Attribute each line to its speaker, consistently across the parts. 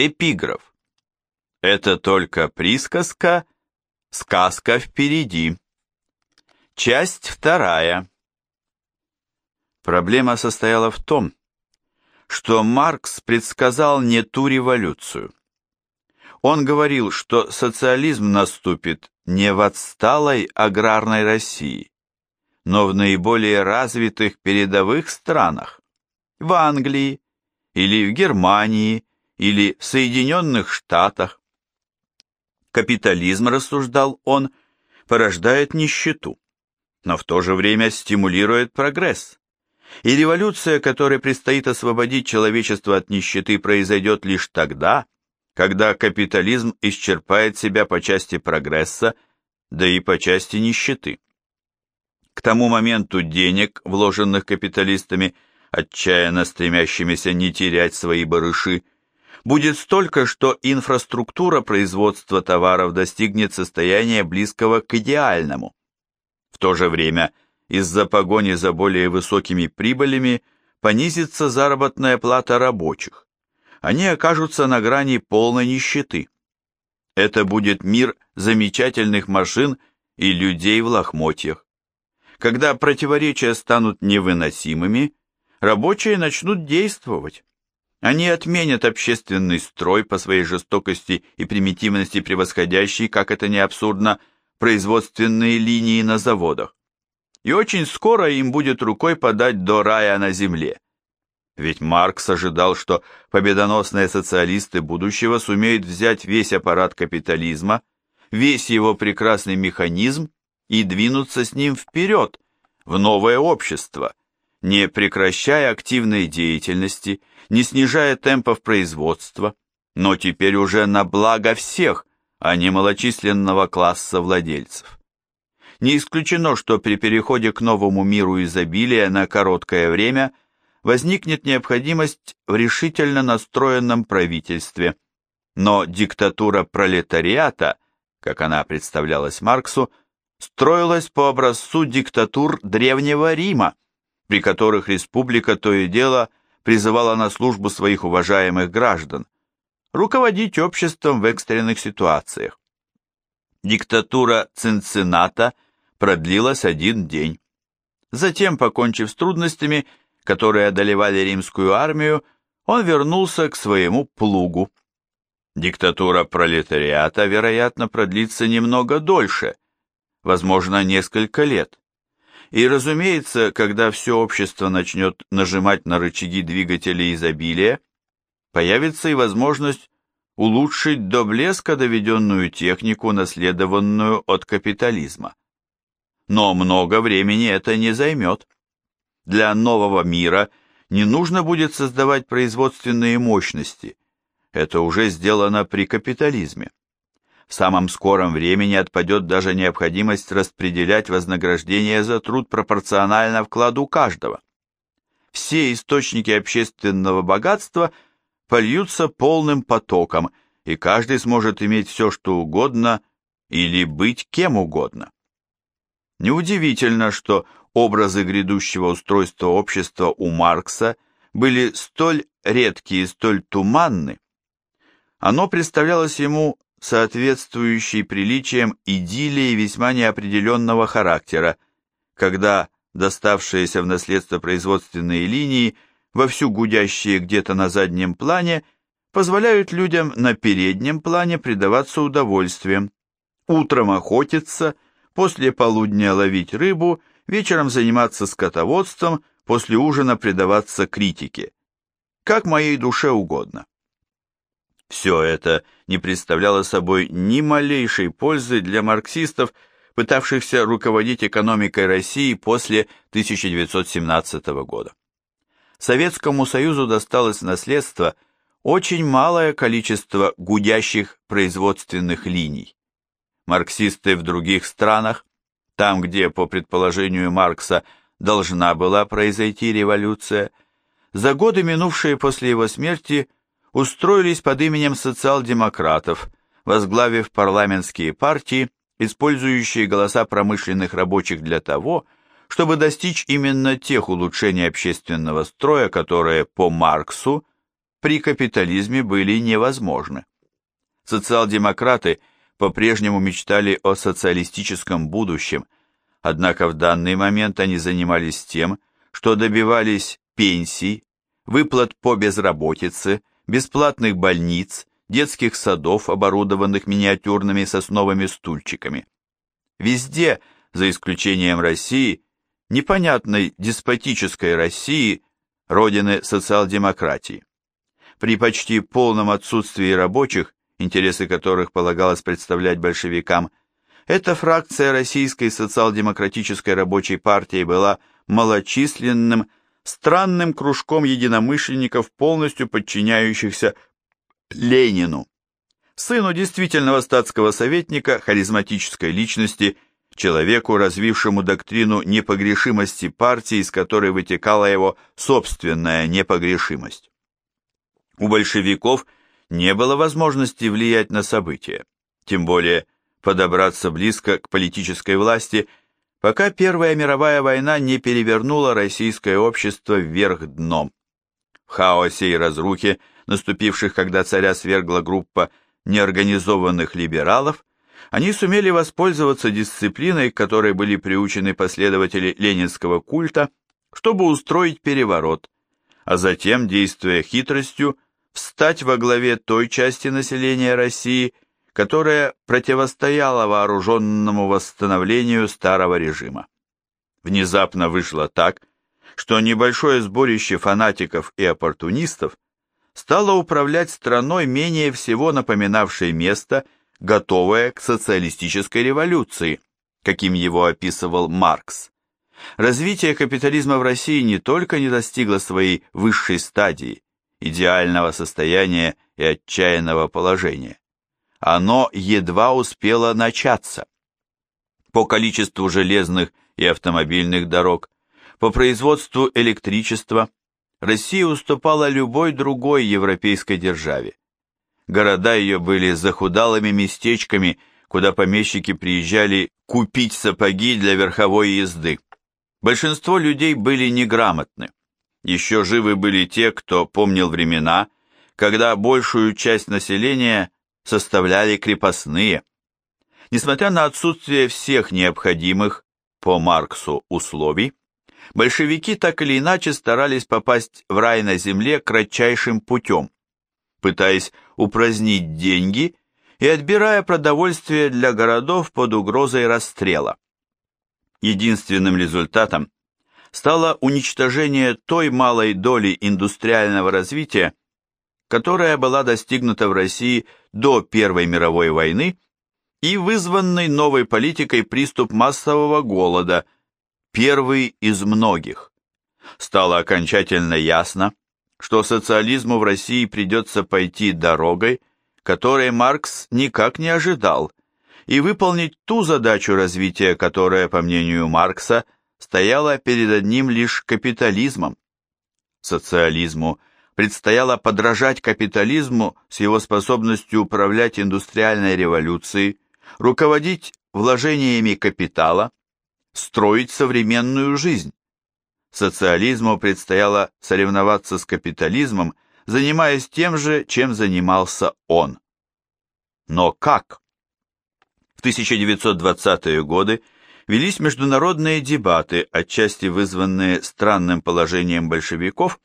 Speaker 1: Эпиграф. Это только присказка, сказка впереди. Часть вторая. Проблема состояла в том, что Маркс предсказал не ту революцию. Он говорил, что социализм наступит не в отсталой аграрной России, но в наиболее развитых передовых странах, в Англии или в Германии или в Соединенных Штатах. Капитализм, рассуждал он, порождает нищету, но в то же время стимулирует прогресс. И революция, которой предстоит освободить человечество от нищеты, произойдет лишь тогда, когда капитализм исчерпает себя по части прогресса, да и по части нищеты. К тому моменту денег, вложенных капиталистами, отчаянно стремящимися не терять свои барыши, будет столько, что инфраструктура производства товаров достигнет состояния близкого к идеальному. В то же время – из-за погони за более высокими прибылями понизится заработная плата рабочих. Они окажутся на грани полной нищеты. Это будет мир замечательных машин и людей в лохмотьях. Когда противоречия станут невыносимыми, рабочие начнут действовать. Они отменят общественный строй по своей жестокости и примитивности превосходящий, как это не абсурдно, производственные линии на заводах и очень скоро им будет рукой подать до рая на земле. Ведь Маркс ожидал, что победоносные социалисты будущего сумеют взять весь аппарат капитализма, весь его прекрасный механизм и двинуться с ним вперед, в новое общество, не прекращая активной деятельности, не снижая темпов производства, но теперь уже на благо всех, а не малочисленного класса владельцев. Не исключено, что при переходе к новому миру изобилия на короткое время возникнет необходимость в решительно настроенном правительстве, но диктатура пролетариата, как она представлялась Марксу, строилась по образцу диктатур Древнего Рима, при которых республика то и дело призывала на службу своих уважаемых граждан, руководить обществом в экстренных ситуациях. Диктатура Цинцината – продлилась один день. Затем, покончив с трудностями, которые одолевали римскую армию, он вернулся к своему плугу. Диктатура пролетариата, вероятно, продлится немного дольше, возможно, несколько лет. И, разумеется, когда все общество начнет нажимать на рычаги двигателей изобилия, появится и возможность улучшить до блеска доведенную технику, наследованную от капитализма но много времени это не займет. Для нового мира не нужно будет создавать производственные мощности. Это уже сделано при капитализме. В самом скором времени отпадет даже необходимость распределять вознаграждение за труд пропорционально вкладу каждого. Все источники общественного богатства польются полным потоком, и каждый сможет иметь все, что угодно, или быть кем угодно. Неудивительно, что образы грядущего устройства общества у Маркса были столь редкие и столь туманны. Оно представлялось ему соответствующей приличиям идиллии весьма неопределенного характера, когда доставшиеся в наследство производственные линии, вовсю гудящие где-то на заднем плане, позволяют людям на переднем плане предаваться удовольствиям, утром охотиться – после полудня ловить рыбу, вечером заниматься скотоводством, после ужина предаваться критике. Как моей душе угодно. Все это не представляло собой ни малейшей пользы для марксистов, пытавшихся руководить экономикой России после 1917 года. Советскому Союзу досталось наследство очень малое количество гудящих производственных линий марксисты в других странах, там, где, по предположению Маркса, должна была произойти революция, за годы, минувшие после его смерти, устроились под именем социал-демократов, возглавив парламентские партии, использующие голоса промышленных рабочих для того, чтобы достичь именно тех улучшений общественного строя, которые по Марксу при капитализме были невозможны. Социал-демократы по-прежнему мечтали о социалистическом будущем, однако в данный момент они занимались тем, что добивались пенсий, выплат по безработице, бесплатных больниц, детских садов, оборудованных миниатюрными сосновыми стульчиками. Везде, за исключением России, непонятной деспотической России, родины социал-демократии. При почти полном отсутствии рабочих, интересы которых полагалось представлять большевикам, эта фракция Российской социал-демократической рабочей партии была малочисленным, странным кружком единомышленников, полностью подчиняющихся Ленину. Сыну действительного статского советника, харизматической личности, человеку, развившему доктрину непогрешимости партии, из которой вытекала его собственная непогрешимость. У большевиков не было возможности влиять на события, тем более подобраться близко к политической власти, пока Первая мировая война не перевернула российское общество вверх дном. В хаосе и разрухе наступивших, когда царя свергла группа неорганизованных либералов, они сумели воспользоваться дисциплиной, к которой были приучены последователи ленинского культа, чтобы устроить переворот, а затем, действуя хитростью, встать во главе той части населения России, которая противостояла вооруженному восстановлению старого режима. Внезапно вышло так, что небольшое сборище фанатиков и оппортунистов стала управлять страной менее всего напоминавшей место, готовое к социалистической революции, каким его описывал Маркс. Развитие капитализма в России не только не достигло своей высшей стадии, идеального состояния и отчаянного положения, оно едва успело начаться. По количеству железных и автомобильных дорог, по производству электричества, Россия уступала любой другой европейской державе. Города ее были захудалыми местечками, куда помещики приезжали купить сапоги для верховой езды. Большинство людей были неграмотны. Еще живы были те, кто помнил времена, когда большую часть населения составляли крепостные. Несмотря на отсутствие всех необходимых, по Марксу, условий, большевики так или иначе старались попасть в рай на земле кратчайшим путем, пытаясь упразднить деньги и отбирая продовольствие для городов под угрозой расстрела. Единственным результатом стало уничтожение той малой доли индустриального развития, которая была достигнута в России до Первой мировой войны и вызванный новой политикой приступ массового голода – первый из многих. Стало окончательно ясно, что социализму в России придется пойти дорогой, которой Маркс никак не ожидал, и выполнить ту задачу развития, которая, по мнению Маркса, стояла перед одним лишь капитализмом. Социализму предстояло подражать капитализму с его способностью управлять индустриальной революцией, руководить вложениями капитала, строить современную жизнь. Социализму предстояло соревноваться с капитализмом, занимаясь тем же, чем занимался он. Но как? В 1920-е годы велись международные дебаты, отчасти вызванные странным положением большевиков,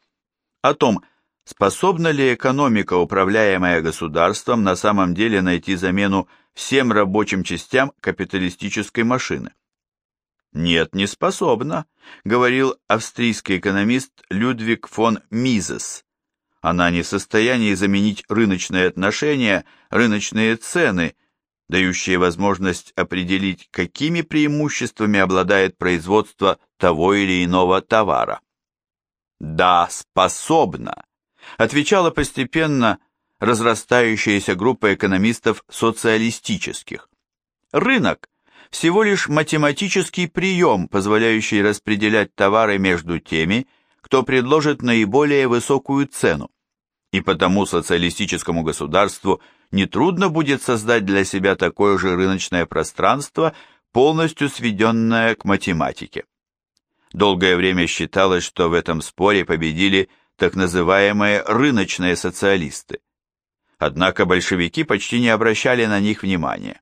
Speaker 1: о том, способна ли экономика, управляемая государством, на самом деле найти замену всем рабочим частям капиталистической машины. Нет, не способна, говорил австрийский экономист Людвиг фон Мизес. Она не в состоянии заменить рыночные отношения, рыночные цены, дающие возможность определить, какими преимуществами обладает производство того или иного товара. Да, способна, отвечала постепенно разрастающаяся группа экономистов социалистических. Рынок всего лишь математический прием, позволяющий распределять товары между теми, кто предложит наиболее высокую цену. И потому социалистическому государству нетрудно будет создать для себя такое же рыночное пространство, полностью сведенное к математике. Долгое время считалось, что в этом споре победили так называемые рыночные социалисты. Однако большевики почти не обращали на них внимания.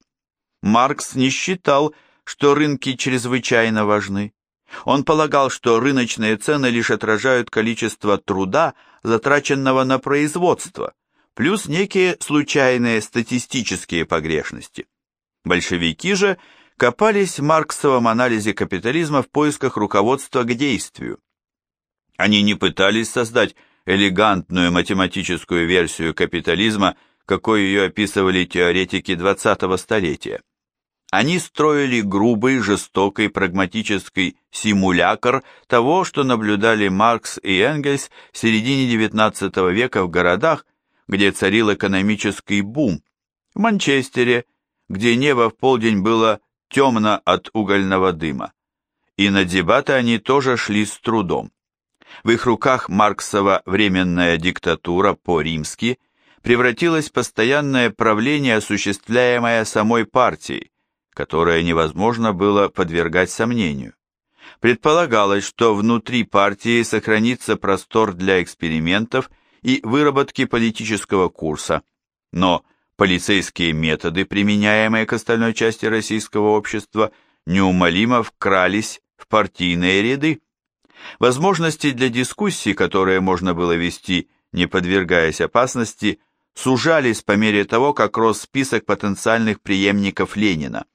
Speaker 1: Маркс не считал, что рынки чрезвычайно важны. Он полагал, что рыночные цены лишь отражают количество труда, затраченного на производство, плюс некие случайные статистические погрешности. Большевики же копались в марксовом анализе капитализма в поисках руководства к действию. Они не пытались создать элегантную математическую версию капитализма, какой ее описывали теоретики 20-го столетия. Они строили грубый, жестокий, прагматический симулякр того, что наблюдали Маркс и Энгельс в середине XIX века в городах, где царил экономический бум, в Манчестере, где небо в полдень было темно от угольного дыма. И на дебаты они тоже шли с трудом. В их руках Марксова временная диктатура по-римски превратилась в постоянное правление, осуществляемое самой партией, которое невозможно было подвергать сомнению. Предполагалось, что внутри партии сохранится простор для экспериментов и выработки политического курса, но полицейские методы, применяемые к остальной части российского общества, неумолимо вкрались в партийные ряды. Возможности для дискуссий, которые можно было вести, не подвергаясь опасности, сужались по мере того, как рос список потенциальных преемников Ленина.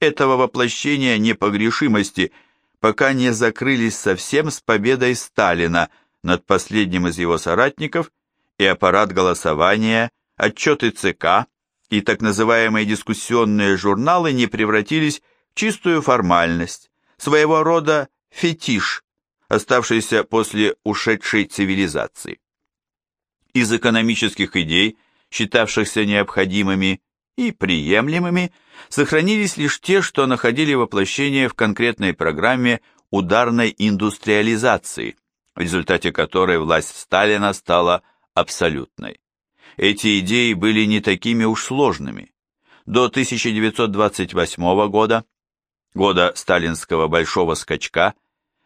Speaker 1: Этого воплощения непогрешимости пока не закрылись совсем с победой Сталина над последним из его соратников и аппарат голосования, отчеты ЦК и так называемые дискуссионные журналы не превратились в чистую формальность, своего рода фетиш, оставшийся после ушедшей цивилизации. Из экономических идей, считавшихся необходимыми и приемлемыми, сохранились лишь те, что находили воплощение в конкретной программе ударной индустриализации, в результате которой власть Сталина стала абсолютной. Эти идеи были не такими уж сложными. До 1928 года, года сталинского большого скачка,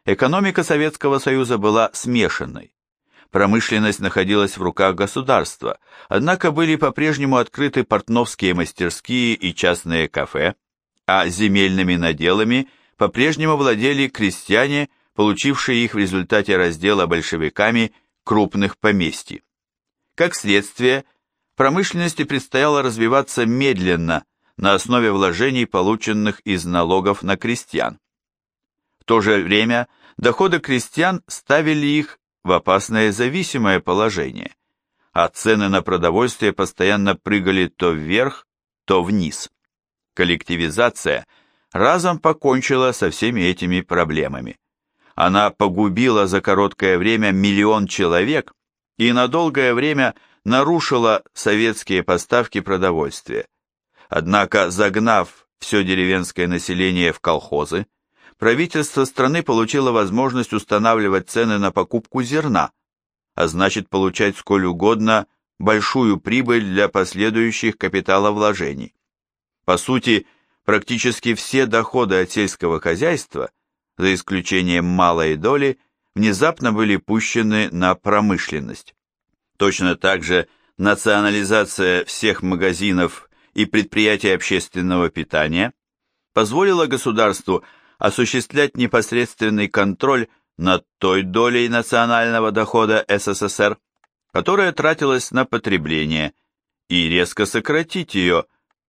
Speaker 1: экономика Советского Союза была смешанной. Промышленность находилась в руках государства, однако были по-прежнему открыты портновские мастерские и частные кафе, а земельными наделами по-прежнему владели крестьяне, получившие их в результате раздела большевиками крупных поместий. Как следствие, промышленности предстояло развиваться медленно на основе вложений, полученных из налогов на крестьян. В то же время доходы крестьян ставили их в опасное зависимое положение, а цены на продовольствие постоянно прыгали то вверх, то вниз. Коллективизация разом покончила со всеми этими проблемами. Она погубила за короткое время миллион человек и на долгое время нарушила советские поставки продовольствия. Однако, загнав все деревенское население в колхозы, правительство страны получило возможность устанавливать цены на покупку зерна, а значит получать сколь угодно большую прибыль для последующих капиталовложений. По сути, практически все доходы от сельского хозяйства, за исключением малой доли, внезапно были пущены на промышленность. Точно так же национализация всех магазинов и предприятий общественного питания позволила государству осуществлять непосредственный контроль над той долей национального дохода СССР, которая тратилась на потребление, и резко сократить ее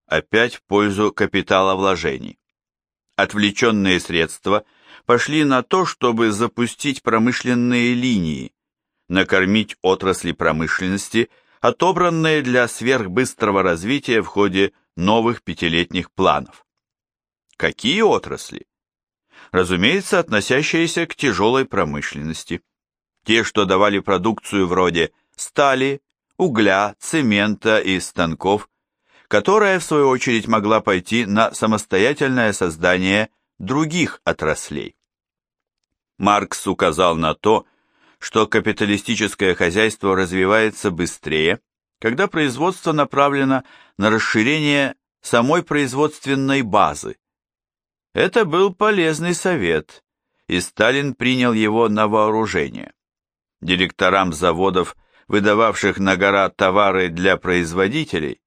Speaker 1: опять в пользу капиталовложений. Отвлеченные средства пошли на то, чтобы запустить промышленные линии, накормить отрасли промышленности, отобранные для сверхбыстрого развития в ходе новых пятилетних планов. Какие отрасли? Разумеется, относящиеся к тяжелой промышленности. Те, что давали продукцию вроде стали, угля, цемента и станков, которая, в свою очередь, могла пойти на самостоятельное создание других отраслей. Маркс указал на то, что капиталистическое хозяйство развивается быстрее, когда производство направлено на расширение самой производственной базы. Это был полезный совет, и Сталин принял его на вооружение. Директорам заводов, выдававших на гора товары для производителей,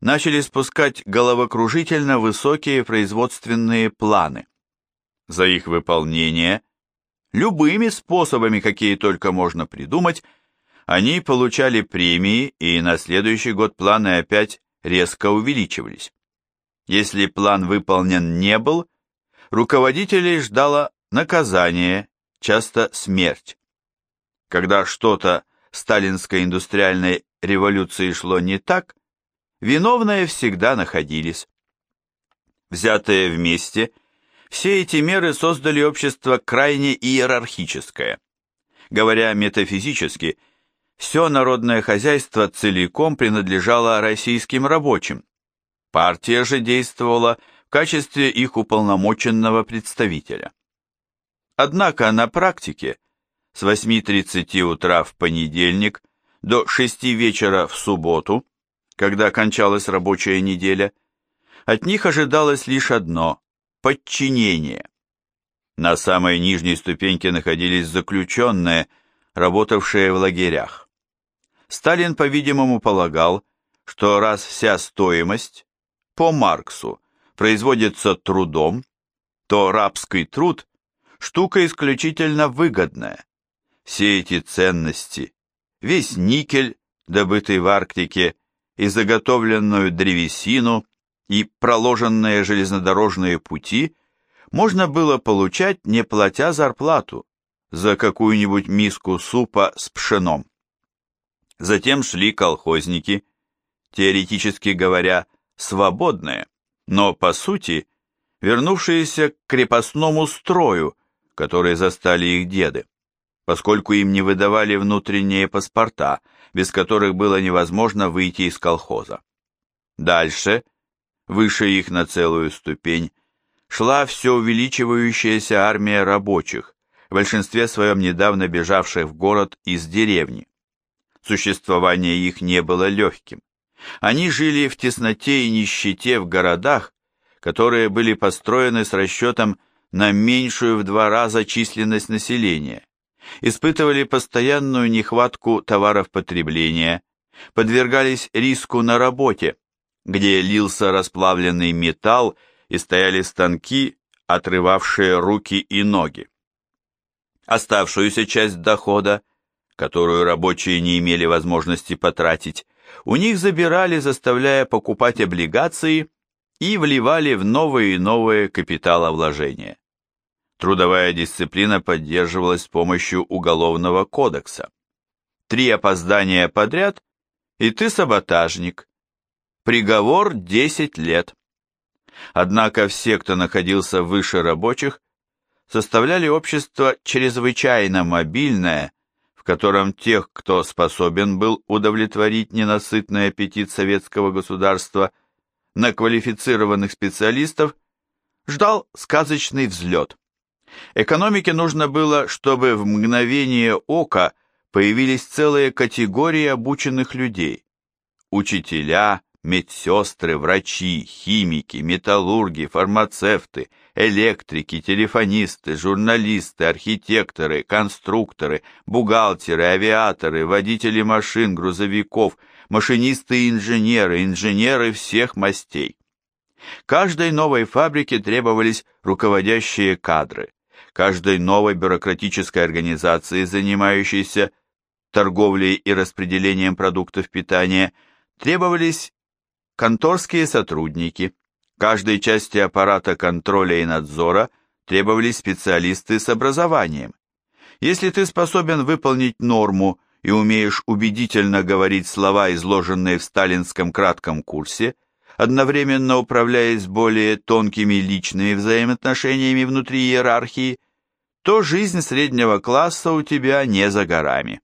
Speaker 1: начали спускать головокружительно высокие производственные планы. За их выполнение, любыми способами, какие только можно придумать, они получали премии, и на следующий год планы опять резко увеличивались. Если план выполнен не был, руководителей ждало наказание, часто смерть. Когда что-то сталинской индустриальной революции шло не так, виновные всегда находились. Взятые вместе, все эти меры создали общество крайне иерархическое. Говоря метафизически, все народное хозяйство целиком принадлежало российским рабочим. Партия же действовала качестве их уполномоченного представителя. Однако на практике с 8.30 утра в понедельник до 6 вечера в субботу, когда кончалась рабочая неделя, от них ожидалось лишь одно – подчинение. На самой нижней ступеньке находились заключенные, работавшие в лагерях. Сталин, по-видимому, полагал, что раз вся стоимость по Марксу производится трудом, то рабский труд – штука исключительно выгодная. Все эти ценности, весь никель, добытый в Арктике, и заготовленную древесину, и проложенные железнодорожные пути можно было получать, не платя зарплату, за какую-нибудь миску супа с пшеном. Затем шли колхозники, теоретически говоря, свободные, но по сути вернувшиеся к крепостному строю, который застали их деды, поскольку им не выдавали внутренние паспорта, без которых было невозможно выйти из колхоза. Дальше, выше их на целую ступень, шла все увеличивающаяся армия рабочих, в большинстве своем недавно бежавших в город из деревни. Существование их не было легким. Они жили в тесноте и нищете в городах, которые были построены с расчетом на меньшую в два раза численность населения, испытывали постоянную нехватку товаров потребления, подвергались риску на работе, где лился расплавленный металл и стояли станки, отрывавшие руки и ноги. Оставшуюся часть дохода которую рабочие не имели возможности потратить, у них забирали, заставляя покупать облигации и вливали в новые и новые капиталовложения. Трудовая дисциплина поддерживалась с помощью Уголовного кодекса. Три опоздания подряд, и ты саботажник. Приговор 10 лет. Однако все, кто находился выше рабочих, составляли общество чрезвычайно мобильное котором тех, кто способен был удовлетворить ненасытный аппетит советского государства на квалифицированных специалистов, ждал сказочный взлет. Экономике нужно было, чтобы в мгновение ока появились целые категории обученных людей. Учителя, медсестры, врачи, химики, металлурги, фармацевты, электрики, телефонисты, журналисты, архитекторы, конструкторы, бухгалтеры, авиаторы, водители машин, грузовиков, машинисты и инженеры, инженеры всех мастей. Каждой новой фабрике требовались руководящие кадры. Каждой новой бюрократической организации, занимающейся торговлей и распределением продуктов питания, требовались конторские сотрудники, каждой части аппарата контроля и надзора требовались специалисты с образованием. Если ты способен выполнить норму и умеешь убедительно говорить слова, изложенные в сталинском кратком курсе, одновременно управляясь более тонкими личными взаимоотношениями внутри иерархии, то жизнь среднего класса у тебя не за горами.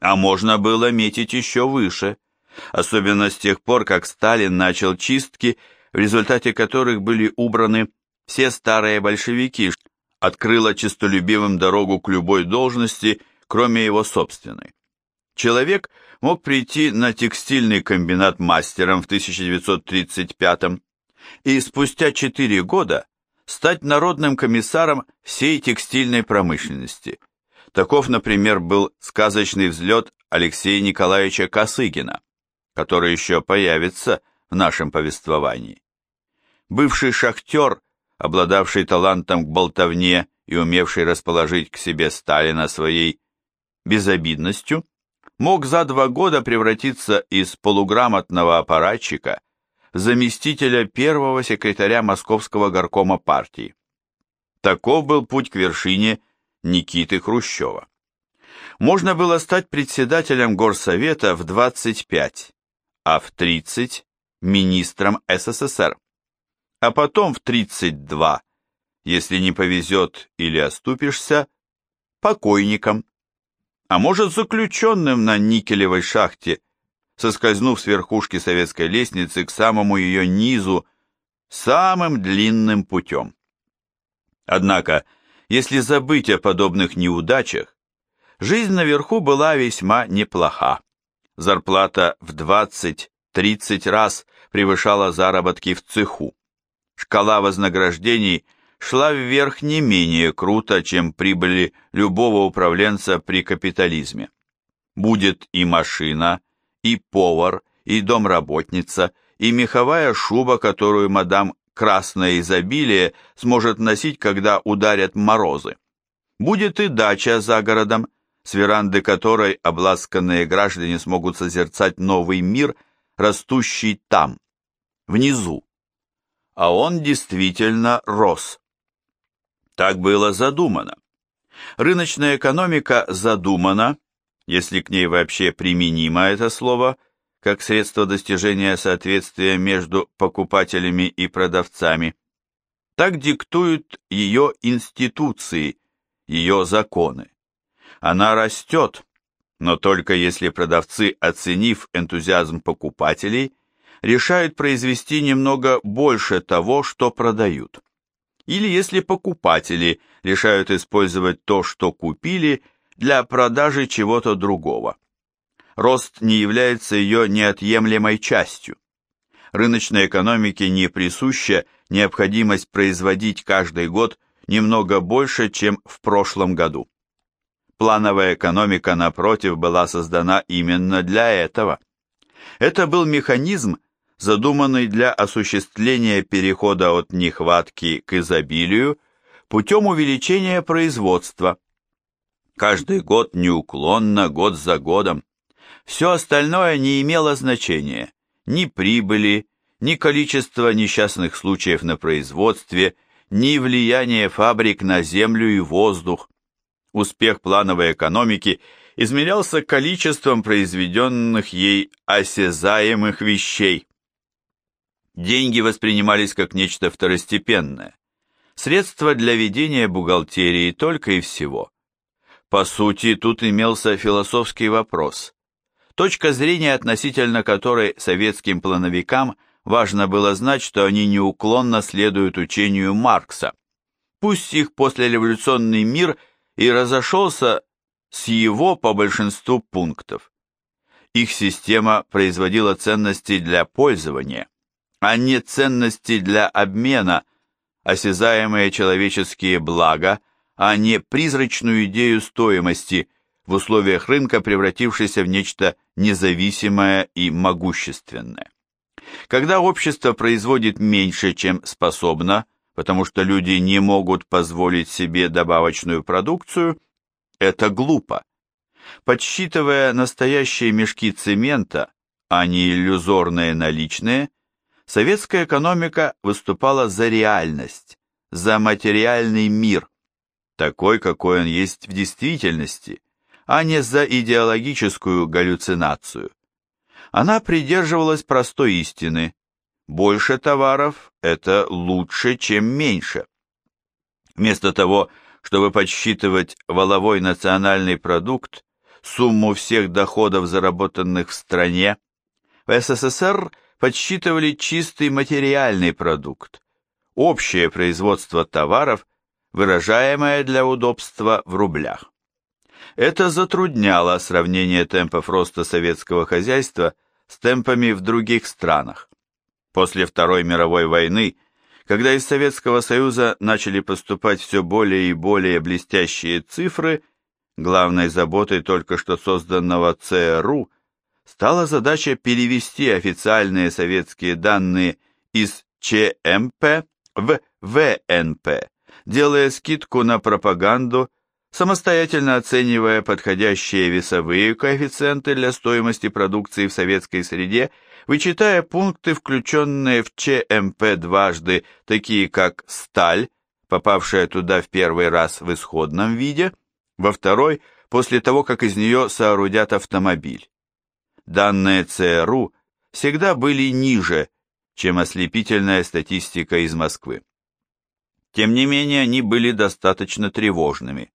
Speaker 1: А можно было метить еще выше – особенно с тех пор, как Сталин начал чистки, в результате которых были убраны все старые большевики, открыло честолюбивым дорогу к любой должности, кроме его собственной. Человек мог прийти на текстильный комбинат мастером в 1935 и спустя 4 года стать народным комиссаром всей текстильной промышленности. Таков, например, был сказочный взлет Алексея Николаевича Косыгина, который еще появится в нашем повествовании. Бывший шахтер, обладавший талантом к болтовне и умевший расположить к себе Сталина своей безобидностью, мог за два года превратиться из полуграмотного аппаратчика в заместителя первого секретаря Московского горкома партии. Таков был путь к вершине Никиты Хрущева. Можно было стать председателем Горсовета в 25, а в 30 – министром СССР, а потом в 32, если не повезет или оступишься, покойником, а может заключенным на никелевой шахте, соскользнув с верхушки советской лестницы к самому ее низу самым длинным путем. Однако, если забыть о подобных неудачах, жизнь наверху была весьма неплоха. Зарплата в 20-30 раз превышала заработки в цеху. Шкала вознаграждений шла вверх не менее круто, чем прибыли любого управленца при капитализме. Будет и машина, и повар, и домработница, и меховая шуба, которую мадам красное изобилие сможет носить, когда ударят морозы. Будет и дача за городом, с веранды которой обласканные граждане смогут созерцать новый мир, растущий там, внизу. А он действительно рос. Так было задумано. Рыночная экономика задумана, если к ней вообще применимо это слово – как средство достижения соответствия между покупателями и продавцами. Так диктуют ее институции, ее законы. Она растет, но только если продавцы, оценив энтузиазм покупателей, решают произвести немного больше того, что продают. Или если покупатели решают использовать то, что купили, для продажи чего-то другого рост не является ее неотъемлемой частью. Рыночной экономике не присуща необходимость производить каждый год немного больше, чем в прошлом году. Плановая экономика, напротив, была создана именно для этого. Это был механизм, задуманный для осуществления перехода от нехватки к изобилию путем увеличения производства. Каждый год неуклонно, год за годом. Все остальное не имело значения. Ни прибыли, ни количество несчастных случаев на производстве, ни влияние фабрик на землю и воздух. Успех плановой экономики измерялся количеством произведенных ей осязаемых вещей. Деньги воспринимались как нечто второстепенное, средство для ведения бухгалтерии только и всего. По сути, тут имелся философский вопрос точка зрения, относительно которой советским плановикам важно было знать, что они неуклонно следуют учению Маркса. Пусть их послереволюционный мир и разошелся с его по большинству пунктов. Их система производила ценности для пользования, а не ценности для обмена, осязаемые человеческие блага, а не призрачную идею стоимости – в условиях рынка превратившийся в нечто независимое и могущественное. Когда общество производит меньше, чем способно, потому что люди не могут позволить себе добавочную продукцию, это глупо. Подсчитывая настоящие мешки цемента, а не иллюзорные наличные, советская экономика выступала за реальность, за материальный мир, такой, какой он есть в действительности – а не за идеологическую галлюцинацию. Она придерживалась простой истины. Больше товаров – это лучше, чем меньше. Вместо того, чтобы подсчитывать воловой национальный продукт, сумму всех доходов, заработанных в стране, в СССР подсчитывали чистый материальный продукт, общее производство товаров, выражаемое для удобства в рублях. Это затрудняло сравнение темпов роста советского хозяйства с темпами в других странах. После Второй мировой войны, когда из Советского Союза начали поступать все более и более блестящие цифры, Главной заботой только что созданного ЦРУ стала задача перевести официальные советские данные из ЧМП в ВНП, делая скидку на пропаганду, самостоятельно оценивая подходящие весовые коэффициенты для стоимости продукции в советской среде, вычитая пункты, включенные в ЧМП дважды, такие как сталь, попавшая туда в первый раз в исходном виде, во второй – после того, как из нее соорудят автомобиль. Данные ЦРУ всегда были ниже, чем ослепительная статистика из Москвы. Тем не менее, они были достаточно тревожными.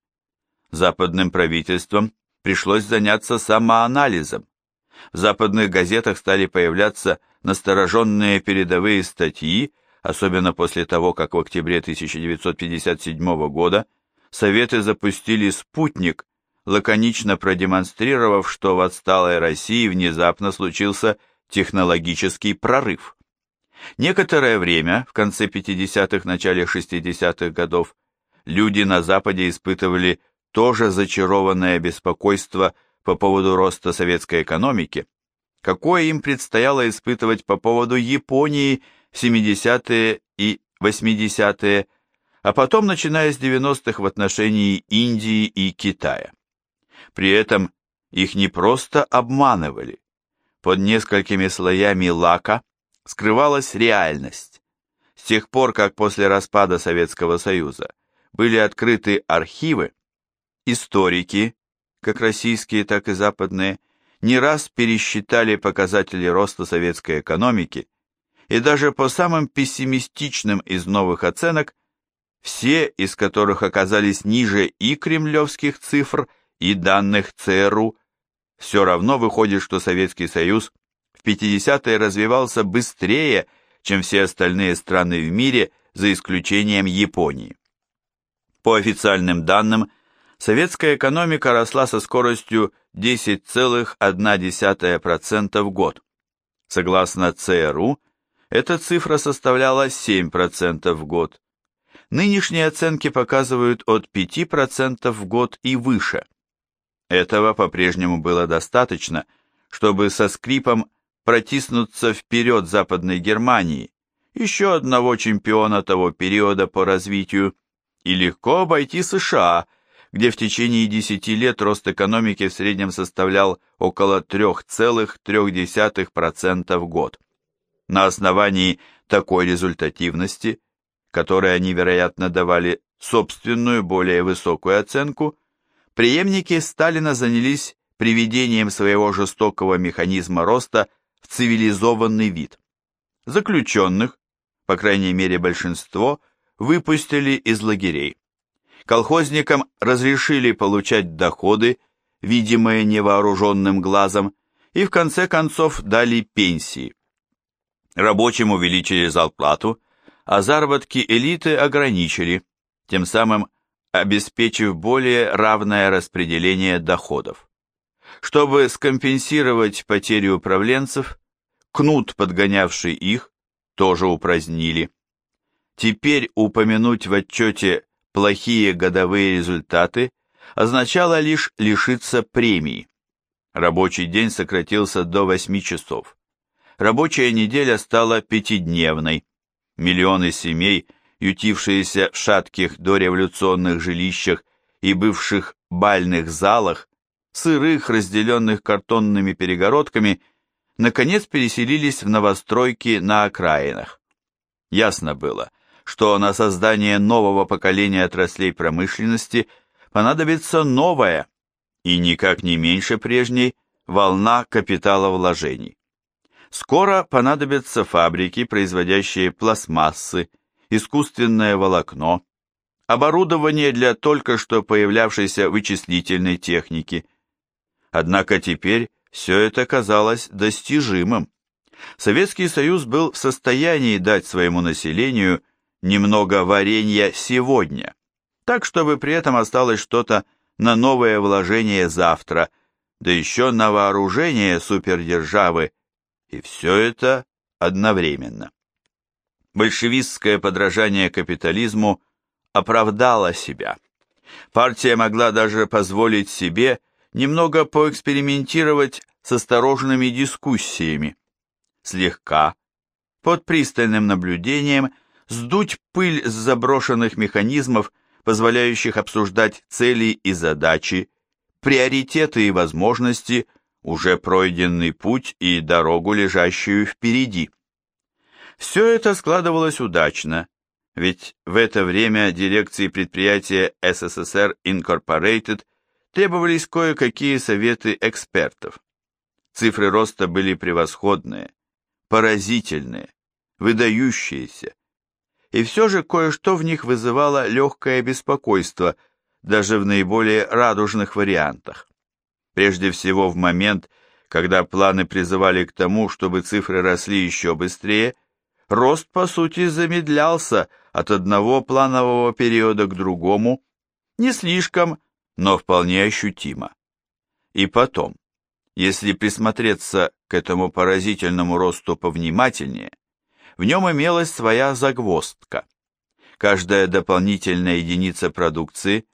Speaker 1: Западным правительствам пришлось заняться самоанализом. В западных газетах стали появляться настороженные передовые статьи, особенно после того, как в октябре 1957 года Советы запустили спутник, лаконично продемонстрировав, что в отсталой России внезапно случился технологический прорыв. Некоторое время, в конце 50-х, начале 60-х годов, люди на Западе испытывали тоже зачарованное беспокойство по поводу роста советской экономики, какое им предстояло испытывать по поводу Японии в 70-е и 80-е, а потом начиная с 90-х в отношении Индии и Китая. При этом их не просто обманывали. Под несколькими слоями лака скрывалась реальность. С тех пор, как после распада Советского Союза были открыты архивы, историки, как российские, так и западные, не раз пересчитали показатели роста советской экономики, и даже по самым пессимистичным из новых оценок, все из которых оказались ниже и кремлевских цифр, и данных ЦРУ, все равно выходит, что Советский Союз в 50-е развивался быстрее, чем все остальные страны в мире, за исключением Японии. По официальным данным, советская экономика росла со скоростью 10,1% в год. Согласно ЦРУ, эта цифра составляла 7% в год. Нынешние оценки показывают от 5% в год и выше. Этого по-прежнему было достаточно, чтобы со скрипом протиснуться вперед Западной Германии, еще одного чемпиона того периода по развитию, и легко обойти США, где в течение 10 лет рост экономики в среднем составлял около 3,3% в год. На основании такой результативности, которой они, вероятно, давали собственную более высокую оценку, преемники Сталина занялись приведением своего жестокого механизма роста в цивилизованный вид. Заключенных, по крайней мере большинство, выпустили из лагерей. Колхозникам разрешили получать доходы, видимые невооруженным глазом, и в конце концов дали пенсии. Рабочим увеличили зарплату, а заработки элиты ограничили, тем самым обеспечив более равное распределение доходов. Чтобы скомпенсировать потерю управленцев, кнут, подгонявший их, тоже упразднили. Теперь упомянуть в отчете плохие годовые результаты означало лишь лишиться премии. Рабочий день сократился до 8 часов. Рабочая неделя стала пятидневной. Миллионы семей – ютившиеся в шатких дореволюционных жилищах и бывших бальных залах, сырых, разделенных картонными перегородками, наконец переселились в новостройки на окраинах. Ясно было, что на создание нового поколения отраслей промышленности понадобится новая, и никак не меньше прежней, волна капиталовложений. Скоро понадобятся фабрики, производящие пластмассы, искусственное волокно, оборудование для только что появлявшейся вычислительной техники. Однако теперь все это казалось достижимым. Советский Союз был в состоянии дать своему населению немного варенья сегодня, так чтобы при этом осталось что-то на новое вложение завтра, да еще на вооружение супердержавы, и все это одновременно большевистское подражание капитализму оправдало себя. Партия могла даже позволить себе немного поэкспериментировать с осторожными дискуссиями. Слегка, под пристальным наблюдением, сдуть пыль с заброшенных механизмов, позволяющих обсуждать цели и задачи, приоритеты и возможности, уже пройденный путь и дорогу, лежащую впереди. Все это складывалось удачно, ведь в это время дирекции предприятия СССР Incorporated требовались кое-какие советы экспертов. Цифры роста были превосходные, поразительные, выдающиеся. И все же кое-что в них вызывало легкое беспокойство, даже в наиболее радужных вариантах. Прежде всего в момент, когда планы призывали к тому, чтобы цифры росли еще быстрее – рост, по сути, замедлялся от одного планового периода к другому, не слишком, но вполне ощутимо. И потом, если присмотреться к этому поразительному росту повнимательнее, в нем имелась своя загвоздка. Каждая дополнительная единица продукции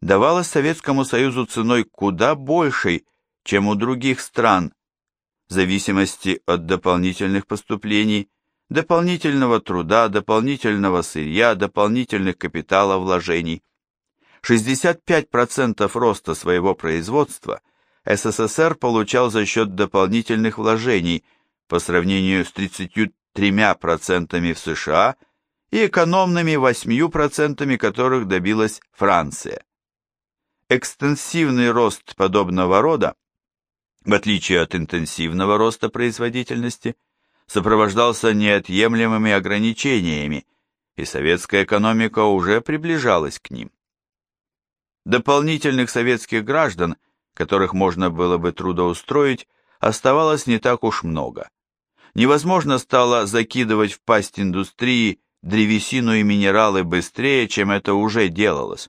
Speaker 1: давалась Советскому Союзу ценой куда большей, чем у других стран, в зависимости от дополнительных поступлений дополнительного труда, дополнительного сырья, дополнительных капиталовложений. 65% роста своего производства СССР получал за счет дополнительных вложений по сравнению с 33% в США и экономными 8%, которых добилась Франция. Экстенсивный рост подобного рода, в отличие от интенсивного роста производительности, сопровождался неотъемлемыми ограничениями, и советская экономика уже приближалась к ним. Дополнительных советских граждан, которых можно было бы трудоустроить, оставалось не так уж много. Невозможно стало закидывать в пасть индустрии древесину и минералы быстрее, чем это уже делалось.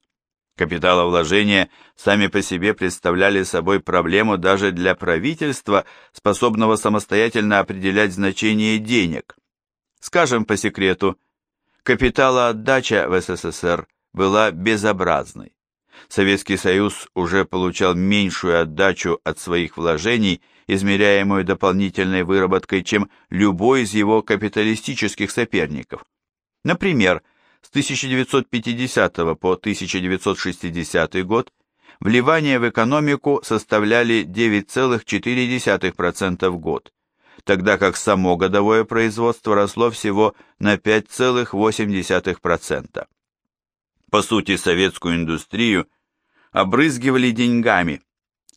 Speaker 1: Капиталовложения сами по себе представляли собой проблему даже для правительства, способного самостоятельно определять значение денег. Скажем по секрету, капиталоотдача в СССР была безобразной. Советский Союз уже получал меньшую отдачу от своих вложений, измеряемую дополнительной выработкой, чем любой из его капиталистических соперников. Например, с 1950 по 1960 год вливания в экономику составляли 9,4% в год, тогда как само годовое производство росло всего на 5,8%. По сути, советскую индустрию обрызгивали деньгами,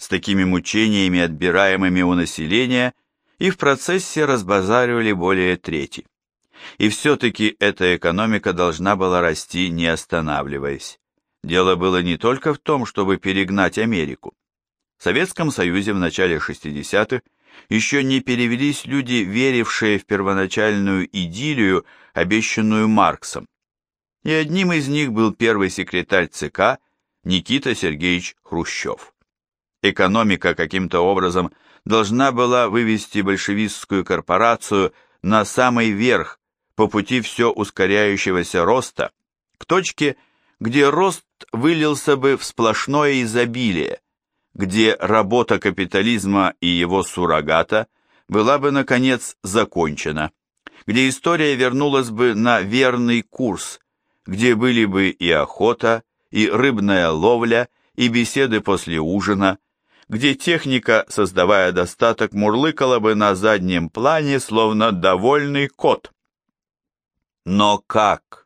Speaker 1: с такими мучениями, отбираемыми у населения, и в процессе разбазаривали более трети. И все-таки эта экономика должна была расти, не останавливаясь. Дело было не только в том, чтобы перегнать Америку. В Советском Союзе в начале 60-х еще не перевелись люди, верившие в первоначальную идиллию, обещанную Марксом. И одним из них был первый секретарь ЦК Никита Сергеевич Хрущев. Экономика каким-то образом должна была вывести большевистскую корпорацию на самый верх по пути все ускоряющегося роста к точке, где рост вылился бы в сплошное изобилие, где работа капитализма и его суррогата была бы, наконец, закончена, где история вернулась бы на верный курс, где были бы и охота, и рыбная ловля, и беседы после ужина, где техника, создавая достаток, мурлыкала бы на заднем плане, словно довольный кот. Но как?